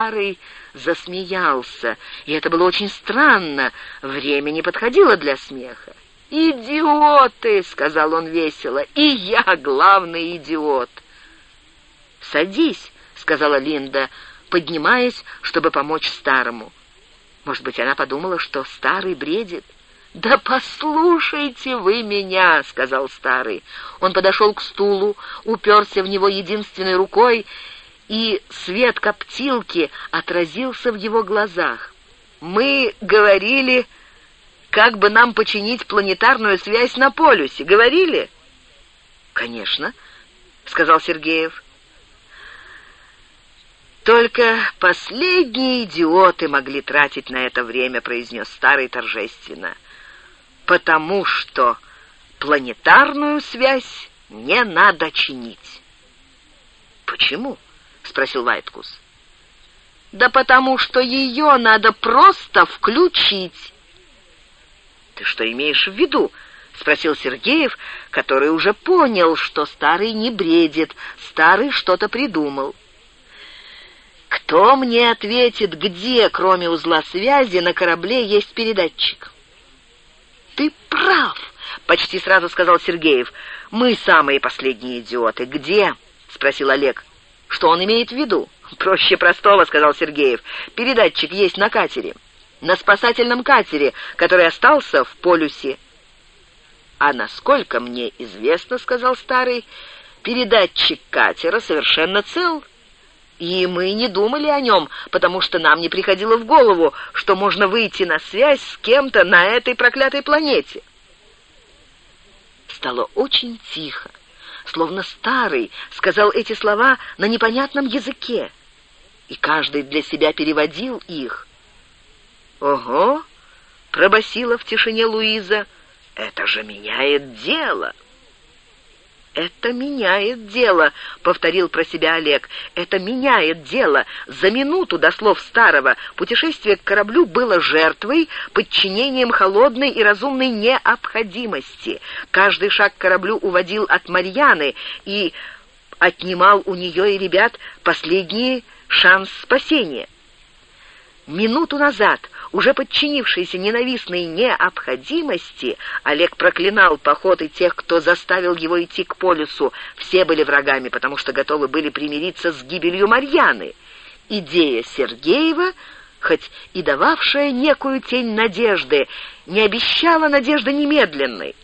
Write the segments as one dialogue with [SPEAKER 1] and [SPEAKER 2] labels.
[SPEAKER 1] Старый засмеялся, и это было очень странно, время не подходило для смеха. «Идиоты!» — сказал он весело, — «и я главный идиот!» «Садись!» — сказала Линда, поднимаясь, чтобы помочь старому. Может быть, она подумала, что старый бредит. «Да послушайте вы меня!» — сказал старый. Он подошел к стулу, уперся в него единственной рукой и свет коптилки отразился в его глазах. «Мы говорили, как бы нам починить планетарную связь на полюсе. Говорили?» «Конечно», — сказал Сергеев. «Только последние идиоты могли тратить на это время», — произнес старый торжественно. «Потому что планетарную связь не надо чинить». «Почему?» — спросил Вайткус. «Да потому что ее надо просто включить». «Ты что имеешь в виду?» — спросил Сергеев, который уже понял, что старый не бредит, старый что-то придумал. «Кто мне ответит, где, кроме узла связи, на корабле есть передатчик?» «Ты прав!» — почти сразу сказал Сергеев. «Мы самые последние идиоты. Где?» — спросил Олег. Что он имеет в виду? Проще простого, сказал Сергеев. Передатчик есть на катере. На спасательном катере, который остался в полюсе. А насколько мне известно, сказал старый, передатчик катера совершенно цел. И мы не думали о нем, потому что нам не приходило в голову, что можно выйти на связь с кем-то на этой проклятой планете. Стало очень тихо словно старый, сказал эти слова на непонятном языке, и каждый для себя переводил их. «Ого!» — пробасила в тишине Луиза. «Это же меняет дело!» «Это меняет дело», — повторил про себя Олег. «Это меняет дело. За минуту до слов старого путешествие к кораблю было жертвой, подчинением холодной и разумной необходимости. Каждый шаг к кораблю уводил от Марьяны и отнимал у нее и ребят последний шанс спасения». Минуту назад, уже подчинившийся ненавистной необходимости, Олег проклинал поход и тех, кто заставил его идти к полюсу. Все были врагами, потому что готовы были примириться с гибелью Марьяны. Идея Сергеева, хоть и дававшая некую тень надежды, не обещала надежды немедленной.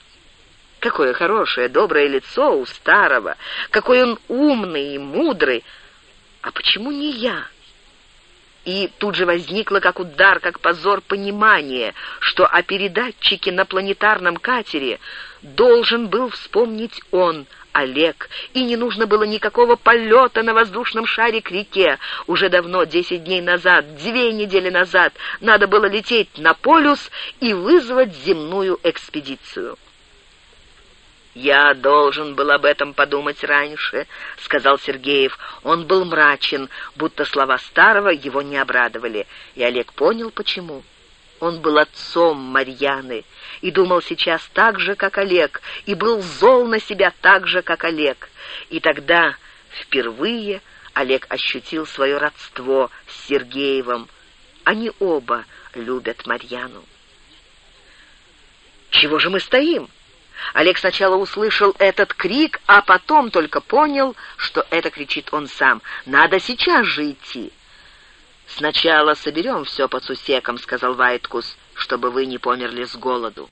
[SPEAKER 1] Какое хорошее, доброе лицо у старого, какой он умный и мудрый. А почему не я? И тут же возникло как удар, как позор понимание, что о передатчике на планетарном катере должен был вспомнить он, Олег, и не нужно было никакого полета на воздушном шаре к реке. Уже давно, десять дней назад, две недели назад, надо было лететь на полюс и вызвать земную экспедицию. «Я должен был об этом подумать раньше», — сказал Сергеев. Он был мрачен, будто слова старого его не обрадовали, и Олег понял, почему. Он был отцом Марьяны и думал сейчас так же, как Олег, и был зол на себя так же, как Олег. И тогда впервые Олег ощутил свое родство с Сергеевым. Они оба любят Марьяну. «Чего же мы стоим?» Олег сначала услышал этот крик, а потом только понял, что это кричит он сам. «Надо сейчас же идти!» «Сначала соберем все по сусекам», — сказал Вайткус, «чтобы вы не померли с голоду».